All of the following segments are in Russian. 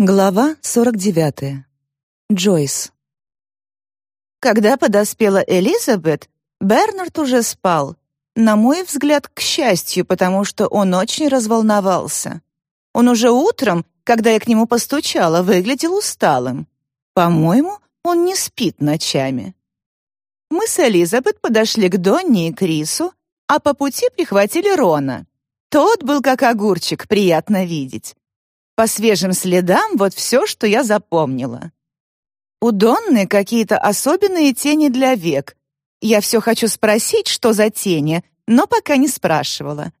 Глава 49. Джойс. Когда подоспела Элизабет, Бернард уже спал. На мой взгляд, к счастью, потому что он очень разволновался. Он уже утром, когда я к нему постучала, выглядел усталым. По-моему, он не спит ночами. Мы с Элизабет подошли к Донни и Крису, а по пути прихватили Рона. Тот был как огурчик, приятно видеть. По свежим следам вот все, что я запомнила. У Донны какие-то особенные тени для век. Я все хочу спросить, что за тени, но пока не спрашивала.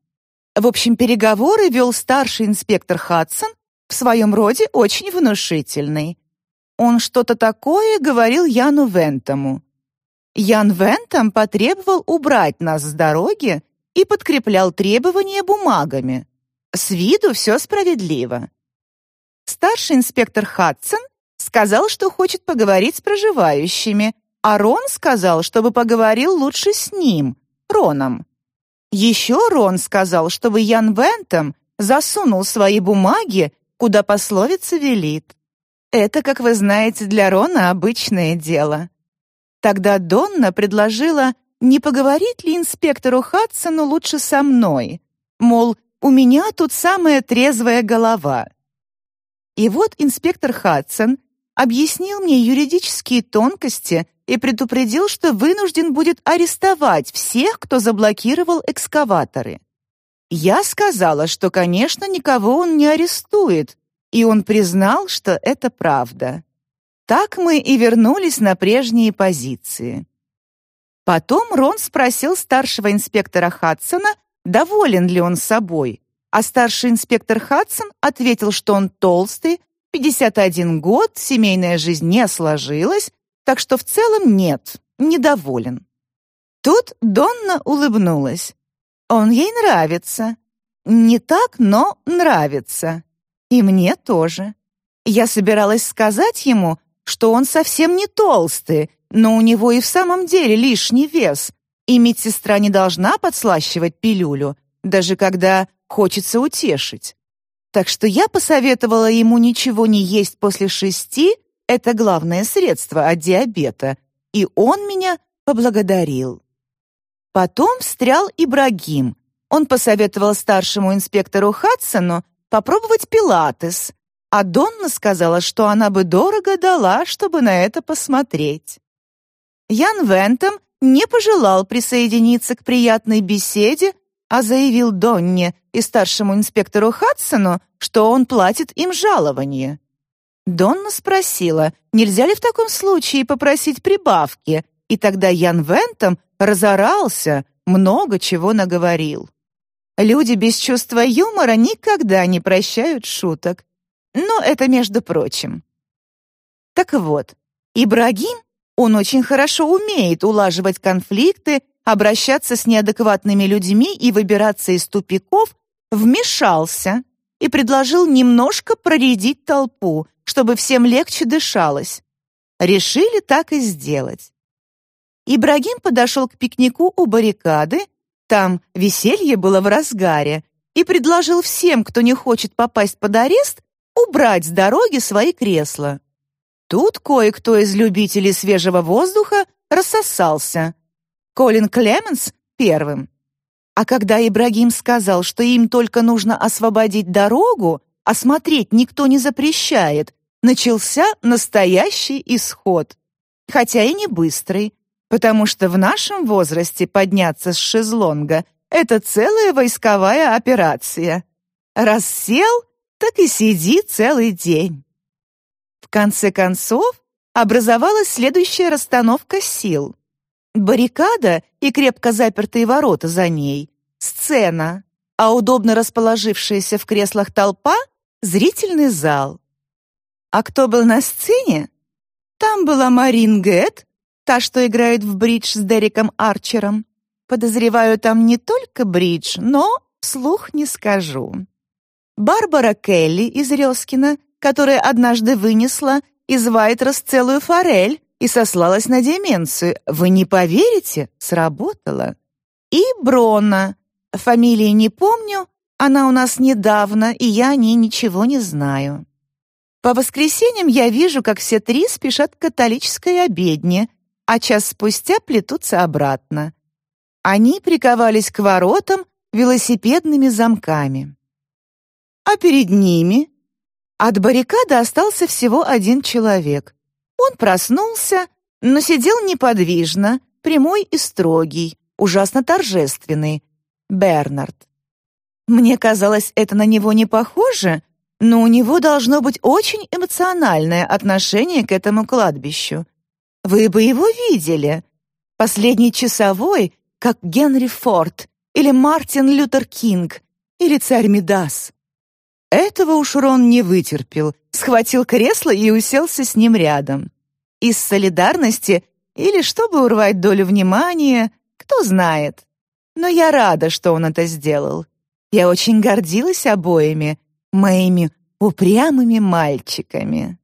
В общем, переговоры вел старший инспектор Хадсон, в своем роде очень внушительный. Он что-то такое говорил Яну Вентому. Ян Вентом потребовал убрать нас с дороги и подкреплял требования бумагами. С виду все справедливо. Старший инспектор Хадсон сказал, что хочет поговорить с проживающими, а Рон сказал, чтобы поговорил лучше с ним, Роном. Еще Рон сказал, чтобы Ян Вентом засунул свои бумаги, куда пословица велит. Это, как вы знаете, для Рона обычное дело. Тогда Донна предложила, не поговорить ли инспектору Хадсону лучше со мной, мол, у меня тут самая трезвая голова. И вот инспектор Хадсон объяснил мне юридические тонкости и предупредил, что вынужден будет арестовать всех, кто заблокировал экскаваторы. Я сказала, что, конечно, никого он не арестует, и он признал, что это правда. Так мы и вернулись на прежние позиции. Потом Рон спросил старшего инспектора Хадсона, доволен ли он собой, а старший инспектор Хадсон ответил, что он толстый, 51 год, семейная жизнь не сложилась, так что в целом нет, недоволен. Тут Донна улыбнулась. Он ей нравится. Не так, но нравится. И мне тоже. Я собиралась сказать ему, что он совсем не толстый, но у него и в самом деле лишний вес, и медсестра не должна подслащивать пилюлю, даже когда хочется утешить. Так что я посоветовала ему ничего не есть после шести, это главное средство от диабета, и он меня поблагодарил. Потом встрял Ибрагим. Он посоветовал старшему инспектору Хадсону попробовать пилатес, а Донна сказала, что она бы дорого дала, чтобы на это посмотреть. Ян Вентом не пожелал присоединиться к приятной беседе, а заявил Донне и старшему инспектору Хадсону, что он платит им жалование. Донна спросила, нельзя ли в таком случае попросить прибавки, и тогда Ян Вентом разорался, много чего наговорил. Люди без чувства юмора никогда не прощают шуток. Но это между прочим. Так вот, Ибрагим, он очень хорошо умеет улаживать конфликты обращаться с неадекватными людьми и выбираться из тупиков, вмешался и предложил немножко проредить толпу, чтобы всем легче дышалось. Решили так и сделать. Ибрагим подошел к пикнику у баррикады, там веселье было в разгаре, и предложил всем, кто не хочет попасть под арест, убрать с дороги свои кресла. Тут кое-кто из любителей свежего воздуха рассосался, Колин Клеменс первым. А когда Ибрагим сказал, что им только нужно освободить дорогу, а смотреть никто не запрещает, начался настоящий исход. Хотя и не быстрый, потому что в нашем возрасте подняться с шезлонга — это целая войсковая операция. Раз сел, так и сиди целый день. В конце концов, образовалась следующая расстановка сил. Баррикада и крепко запертые ворота за ней — сцена, а удобно расположившаяся в креслах толпа — зрительный зал. А кто был на сцене? Там была Марин Гэт, та, что играет в бридж с Дереком Арчером. Подозреваю, там не только бридж, но вслух не скажу. Барбара Келли из Резкина, которая однажды вынесла из Вайтрос целую форель, и сослалась на деменцию. Вы не поверите, сработало. И Брона. Фамилии не помню, она у нас недавно, и я о ней ничего не знаю. По воскресеньям я вижу, как все три спешат к католической обедне, а час спустя плетутся обратно. Они приковались к воротам велосипедными замками. А перед ними от баррикады остался всего один человек. Он проснулся, но сидел неподвижно, прямой и строгий, ужасно торжественный. Бернард. Мне казалось, это на него не похоже, но у него должно быть очень эмоциональное отношение к этому кладбищу. Вы бы его видели. Последний часовой, как Генри Форд или Мартин Лютер Кинг или царь Мидас. Этого уж Рон не вытерпел, схватил кресло и уселся с ним рядом. Из солидарности или чтобы урвать долю внимания, кто знает. Но я рада, что он это сделал. Я очень гордилась обоими, моими упрямыми мальчиками.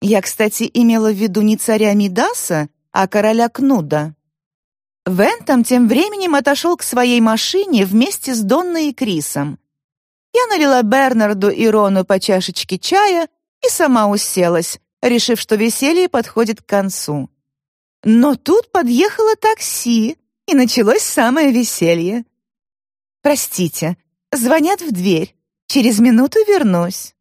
Я, кстати, имела в виду не царя Мидаса, а короля Кнуда. Вентом тем временем отошел к своей машине вместе с Донной и Крисом. Я налила Бернарду и Рону по чашечке чая и сама уселась, решив, что веселье подходит к концу. Но тут подъехало такси, и началось самое веселье. «Простите, звонят в дверь. Через минуту вернусь».